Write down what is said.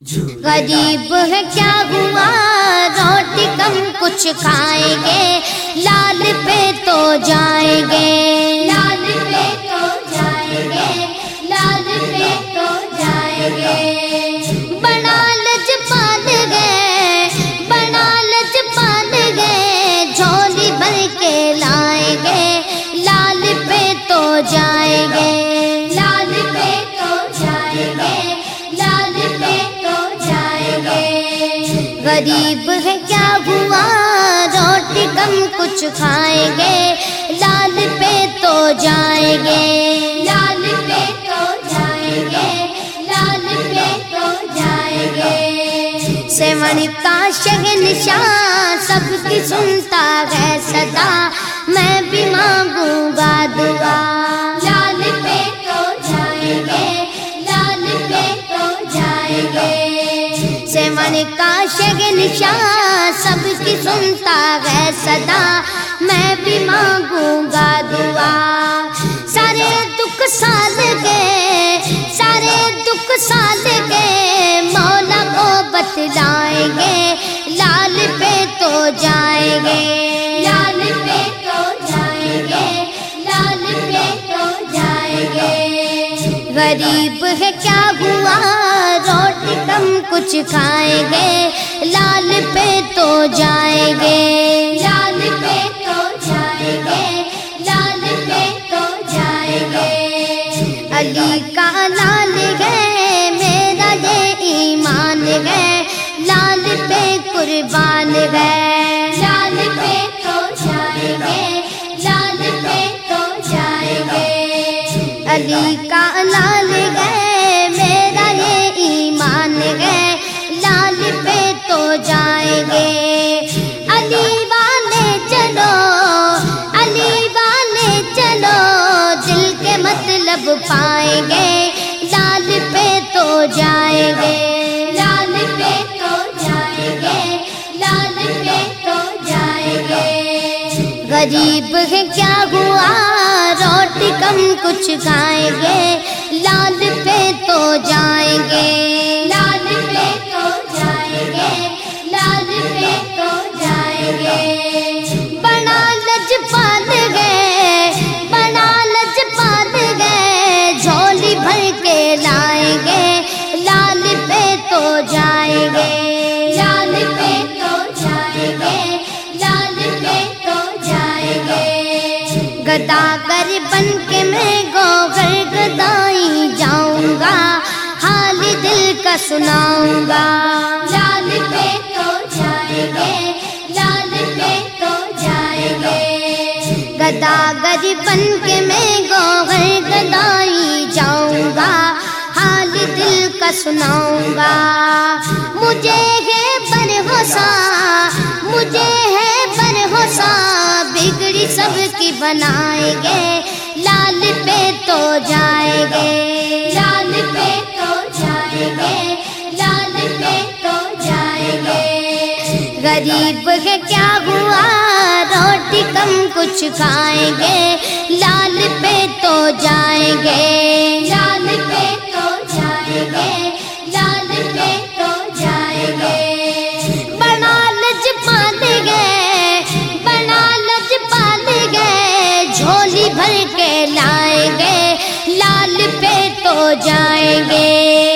غریب ہے کیا ہوا؟ روٹی کم کچھ کھائیں گے لال پہ تو جائیں گے۔ غریب ہے کیا ہوا روٹی کم کچھ کھائیں گے لال پہ تو جائیں گے لال پہ تو جائیں گے لال پہ تو جائیں گے سیون کا شہنشاہ سب کی سنتا ہے صدا میں بھی مانگوں گا دعا سیون کا شہنشاہ سب کی سنتا ہے صدا میں بھی مانگوں گا دعا۔ سارے دکھ سال گئے سارے دکھ سال گئے مولا کو بتلائیں گے۔ لال پہ تو جائیں گے۔ لال پہ تو جائیں گے۔ لال پہ تو جائیں گے۔ غریب ہے کیا ہوا؟ کچھ کھائیں گے لال پہ تو جائیں گے۔ لال پہ تو جائیں گے لال پہ تو جائیں گے۔ علی کا لال میرا یہ ایمان ہے۔ لال پہ قربان لال پہ تو جائیں گے لال پہ تو جائیں گے۔ علی کا لال ہے جائیں گے۔ علی والے چلو، علی والے چلو، دل کے مطلب پائیں گے۔ لال پہ تو جائیں گے۔ لال پہ تو جائیں گے۔ لال پہ تو جائیں گے۔ غریب ہے کیا ہوا؟ روٹی کم کچھ کھائیں گے۔ لال پہ تو جائیں گے۔ جائیں لج پال گئے بڑا لج پال گئے جھولی بھر کے لائیں گے لال پہ تو جائیں گے لال پہ تو جائیں گے لال پہ تو جائیں گے گدا کر بن کے میں گوگر گدائی جاؤں گا حال دل کا سناؤں گا لال پہ تو جائیں گے گدا گر بن کے میں گوگر گدائی جاؤں گا حال دل کا سناؤں گا مجھے ہے برہوسا مجھے ہے برہوسا بگڑی سب کی بنائیں گے، لال پہ تو جائیں گے۔ لال پہ تو جائیں گے، لال پہ تو جائیں گے۔ غریب ہے، کیا ہوا؟ روٹی کم کچھ کھائیں گے، لال پہ تو جائیں گے۔ لال پہ تو جائیں گے، لال پہ تو جائیں گے۔ بڑا لج پال گئے بڑا لج پال گئے جھولی بھر کے لائیں گے، لال پہ تو جائیں گے۔